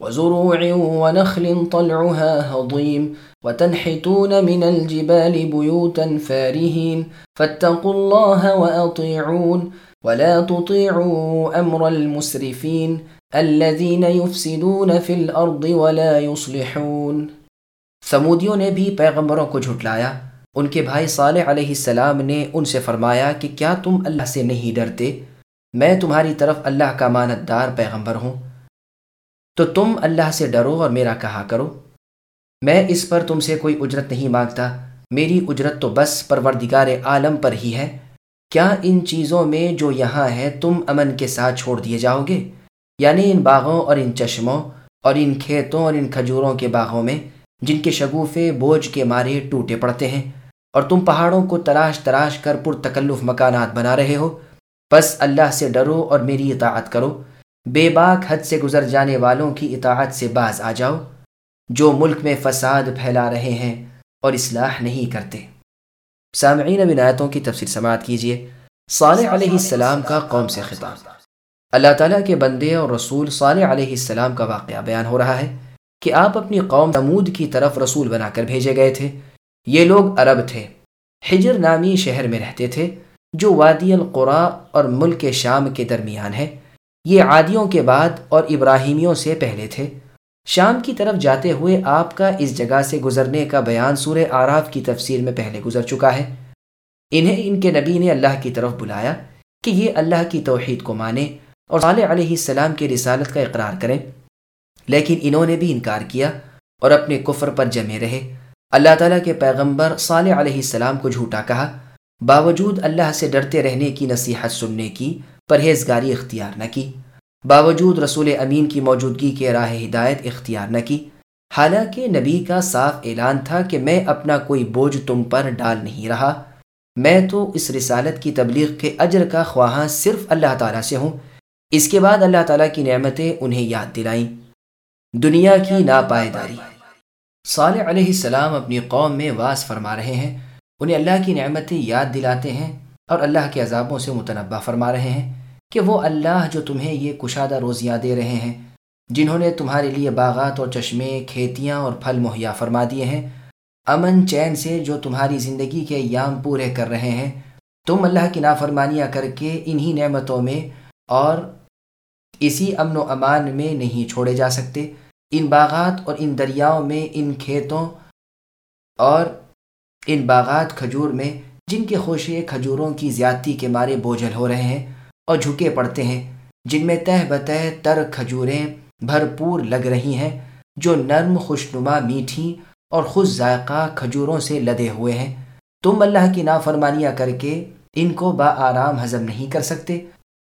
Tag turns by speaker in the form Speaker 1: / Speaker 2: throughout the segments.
Speaker 1: وزروع ونخل طلعها هضيم وتنحتون من الجبال بيوتا فارهين فاتقوا الله وأطيعون ولا تطيعوا أمر المسرفين الذين يفسدون في الأرض ولا يصلحون.
Speaker 2: ثمودیوں نے بھی پیغمبروں کو جھٹلایا. ان کے بھائی صالح علیہ السلام نے ان سے فرمایا کہ کیا تم اللہ سے نہیں ڈرتے؟ میں تمہاری طرف اللہ کا ماندار پیغمبر ہوں۔ تو تم اللہ سے ڈرو اور میرا کہا کرو۔ میں اس پر تم سے کوئی اجرت نہیں مانگتا۔ میری اجرت تو بس پروردگار عالم پر ہی ہے۔ کیا ان چیزوں میں جو یہاں ہے تم امن کے ساتھ چھوڑ دیے جاؤ گے؟ یعنی ان باغوں اور ان چشموں اور ان کھیتوں اور ان کھجوروں کے باغوں میں، جن کے شگوفے بوجھ کے مارے ٹوٹے پڑتے ہیں۔ اور تم پہاڑوں کو تلاش تراش کر پرتکلف مکانات بنا رہے ہو۔ بس اللہ سے ڈرو اور میری اطاعت کرو۔ بے باک حد سے گزر جانے والوں کی اطاعت سے باز آ جاؤ، جو ملک میں فساد پھیلا رہے ہیں اور اصلاح نہیں کرتے۔ سامعین بنایتوں کی تفصیل سماعت کیجیے صالح علیہ السلام کا قوم سے خطاب۔ اللہ تعالیٰ کے بندے اور رسول صالح علیہ السلام کا واقعہ بیان ہو رہا ہے کہ آپ اپنی قوم تمود کی طرف رسول بنا کر بھیجے گئے تھے۔ یہ لوگ عرب تھے۔ حجر نامی شہر میں رہتے تھے، جو وادی القرا اور ملک شام کے درمیان ہے۔ یہ عادیوں کے بعد اور ابراہیمیوں سے پہلے تھے۔ شام کی طرف جاتے ہوئے آپ کا اس جگہ سے گزرنے کا بیان سورہ آراف کی تفسیر میں پہلے گزر چکا ہے۔ انہیں ان کے نبی نے اللہ کی طرف بلایا کہ یہ اللہ کی توحید کو مانے اور صالح علیہ السلام کی رسالت کا اقرار کریں۔ لیکن انہوں نے بھی انکار کیا اور اپنے کفر پر جمے رہے۔ اللہ تعالیٰ کے پیغمبر صالح علیہ السلام کو جھوٹا کہا۔ باوجود اللہ سے ڈرتے رہنے کی نصیحت سننے کی پرہیزگاری اختیار نہ کی۔ باوجود رسول امین کی موجودگی کے راہ ہدایت اختیار نہ کی۔ حالانکہ نبی کا صاف اعلان تھا کہ میں اپنا کوئی بوجھ تم پر ڈال نہیں رہا۔ میں تو اس رسالت کی تبلیغ کے اجر کا خواہاں صرف اللہ تعالیٰ سے ہوں۔ اس کے بعد اللہ تعالیٰ کی نعمتیں انہیں یاد دلائیں۔ دنیا کی ناپائیداری۔ صالح علیہ السلام اپنی قوم میں واس فرما رہے ہیں۔ انہیں اللہ کی نعمتیں یاد دلاتے ہیں۔ اور اللہ کے عذابوں سے متنبع فرما رہے ہیں کہ وہ اللہ جو تمہیں یہ کشادہ روزیاں دے رہے ہیں، جنہوں نے تمہارے لیے باغات اور چشمے، کھیتیاں اور پھل مہیا فرما دیے ہیں، امن چین سے جو تمہاری زندگی کے یام پورے کر رہے ہیں، تم اللہ کی نافرمانیاں کر کے انہی نعمتوں میں اور اسی امن و امان میں نہیں چھوڑے جا سکتے۔ ان باغات اور ان دریاؤں میں، ان کھیتوں اور ان باغات کھجور میں جن کے خوشے کھجوروں کی زیادتی کے مارے بوجھل ہو رہے ہیں اور جھکے پڑتے ہیں، جن میں تہ بتہ تر کھجوریں بھرپور لگ رہی ہیں، جو نرم خوشنما میٹھی اور خوش ذائقہ کھجوروں سے لدے ہوئے ہیں۔ تم اللہ کی نافرمانیاں کر کے ان کو با آرام ہضم نہیں کر سکتے۔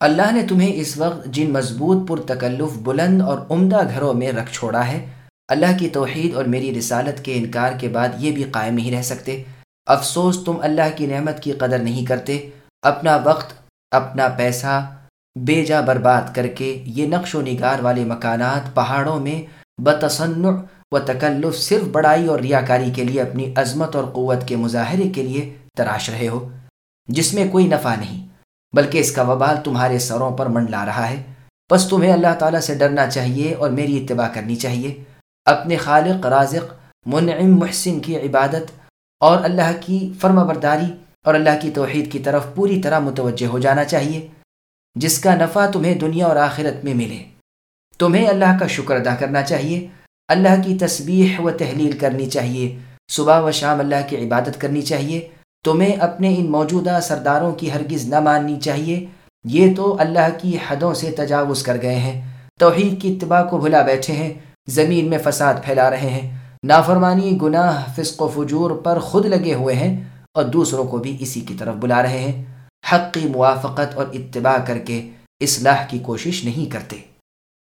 Speaker 2: اللہ نے تمہیں اس وقت جن مضبوط پرتکلف بلند اور عمدہ گھروں میں رکھ چھوڑا ہے، اللہ کی توحید اور میری رسالت کے انکار کے بعد یہ بھی قائم نہیں رہ سکتے۔ افسوس تم اللہ کی نعمت کی قدر نہیں کرتے۔ اپنا وقت، اپنا پیسہ بے جا برباد کر کے یہ نقش و نگار والے مکانات پہاڑوں میں بتصنع و تکلف صرف بڑائی اور ریاکاری کے لیے اپنی عظمت اور قوت کے مظاہرے کے لیے تراش رہے ہو، جس میں کوئی نفع نہیں، بلکہ اس کا وبال تمہارے سروں پر منڈلا رہا ہے۔ بس تمہیں اللہ تعالیٰ سے ڈرنا چاہیے اور میری اتباع کرنی چاہیے۔ اپنے خالق، رازق، منعم، محسن کی عبادت اور اللہ کی فرما برداری اور اللہ کی توحید کی طرف پوری طرح متوجہ ہو جانا چاہیے، جس کا نفع تمہیں دنیا اور آخرت میں ملے۔ تمہیں اللہ کا شکر ادا کرنا چاہیے، اللہ کی تسبیح و تحلیل کرنی چاہیے، صبح و شام اللہ کی عبادت کرنی چاہیے۔ تمہیں اپنے ان موجودہ سرداروں کی ہرگز نہ ماننی چاہیے۔ یہ تو اللہ کی حدوں سے تجاوز کر گئے ہیں۔ توحید کی اتباع کو بھلا بیٹھے ہیں۔ زمین میں فساد پھیلا رہے ہیں۔ نافرمانی، گناہ، فسق و فجور پر خود لگے ہوئے ہیں اور دوسروں کو بھی اسی کی طرف بلا رہے ہیں۔ حق کی موافقت اور اتباع کر کے اصلاح کی کوشش نہیں کرتے۔